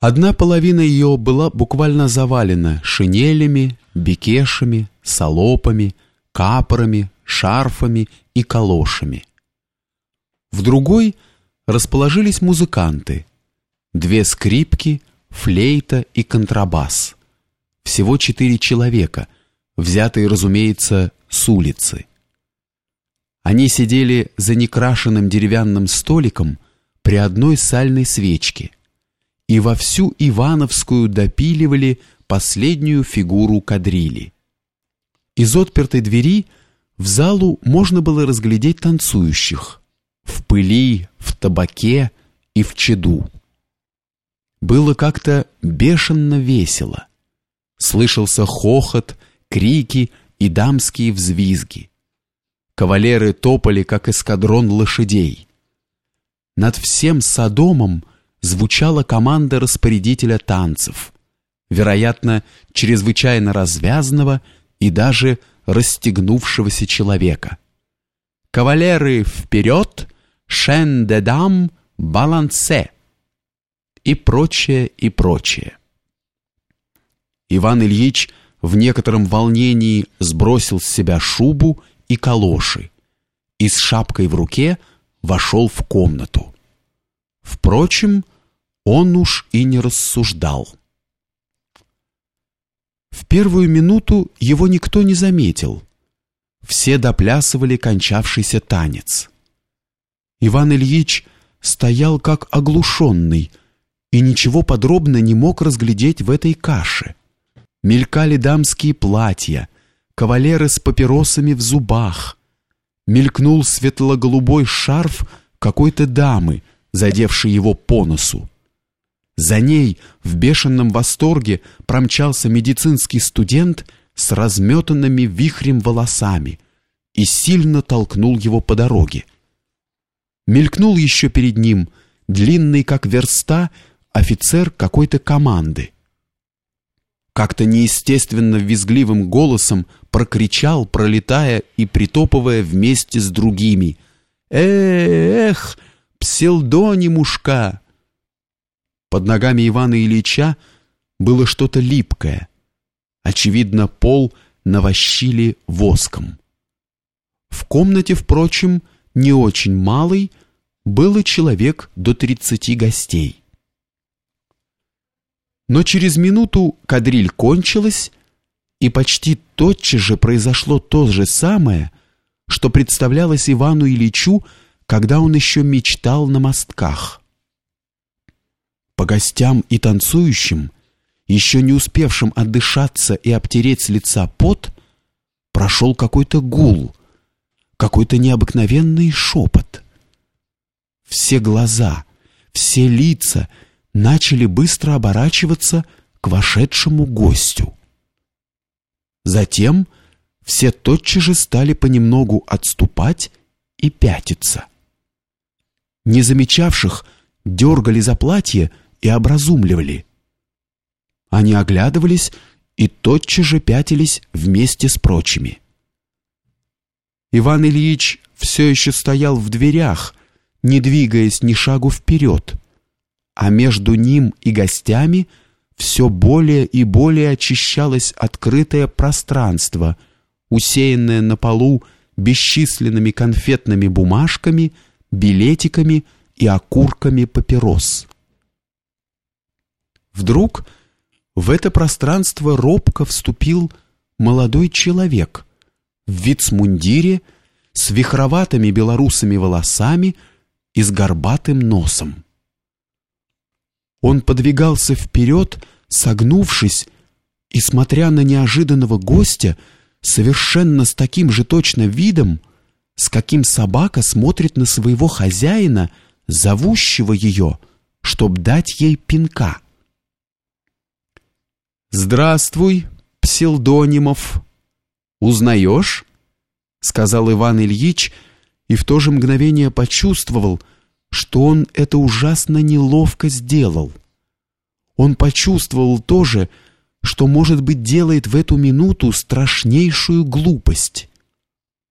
Одна половина ее была буквально завалена шинелями, бекешами, салопами, капорами, шарфами и калошами. В другой расположились музыканты. Две скрипки, флейта и контрабас. Всего четыре человека, взятые, разумеется, с улицы. Они сидели за некрашенным деревянным столиком при одной сальной свечке и во всю Ивановскую допиливали последнюю фигуру кадрили. Из отпертой двери в залу можно было разглядеть танцующих в пыли, в табаке и в чаду. Было как-то бешено весело. Слышался хохот, крики и дамские взвизги. Кавалеры топали, как эскадрон лошадей. Над всем Содомом звучала команда распорядителя танцев, вероятно, чрезвычайно развязного и даже расстегнувшегося человека. «Кавалеры, вперед! Шен де дам, балансе!» и прочее, и прочее. Иван Ильич в некотором волнении сбросил с себя шубу и калоши и с шапкой в руке вошел в комнату. Впрочем, он уж и не рассуждал. В первую минуту его никто не заметил. Все доплясывали кончавшийся танец. Иван Ильич стоял как оглушенный и ничего подробно не мог разглядеть в этой каше. Мелькали дамские платья, кавалеры с папиросами в зубах. Мелькнул светло-голубой шарф какой-то дамы, задевший его по носу. За ней в бешеном восторге промчался медицинский студент с разметанными вихрем волосами и сильно толкнул его по дороге. Мелькнул еще перед ним, длинный как верста, офицер какой-то команды. Как-то неестественно визгливым голосом прокричал, пролетая и притопывая вместе с другими. «Эх, пселдонимушка!» Под ногами Ивана Ильича было что-то липкое. Очевидно, пол навощили воском. В комнате, впрочем, не очень малый, было человек до тридцати гостей. Но через минуту кадриль кончилась, и почти тотчас же произошло то же самое, что представлялось Ивану Ильичу, когда он еще мечтал на мостках. По гостям и танцующим, еще не успевшим отдышаться и обтереть с лица пот, прошел какой-то гул, какой-то необыкновенный шепот. Все глаза, все лица начали быстро оборачиваться к вошедшему гостю. Затем все тотчас же стали понемногу отступать и пятиться. Не замечавших дергали за платье и образумливали. Они оглядывались и тотчас же пятились вместе с прочими. Иван Ильич все еще стоял в дверях, не двигаясь ни шагу вперед, а между ним и гостями все более и более очищалось открытое пространство, усеянное на полу бесчисленными конфетными бумажками, билетиками и окурками папирос. Вдруг в это пространство робко вступил молодой человек в вицмундире с вихроватыми белорусыми волосами и с горбатым носом. Он подвигался вперед, согнувшись, и, смотря на неожиданного гостя, совершенно с таким же точно видом, с каким собака смотрит на своего хозяина, зовущего ее, чтоб дать ей пинка. «Здравствуй, Псилдонимов! Узнаешь?» — сказал Иван Ильич, и в то же мгновение почувствовал, что он это ужасно неловко сделал. Он почувствовал тоже, что, может быть, делает в эту минуту страшнейшую глупость.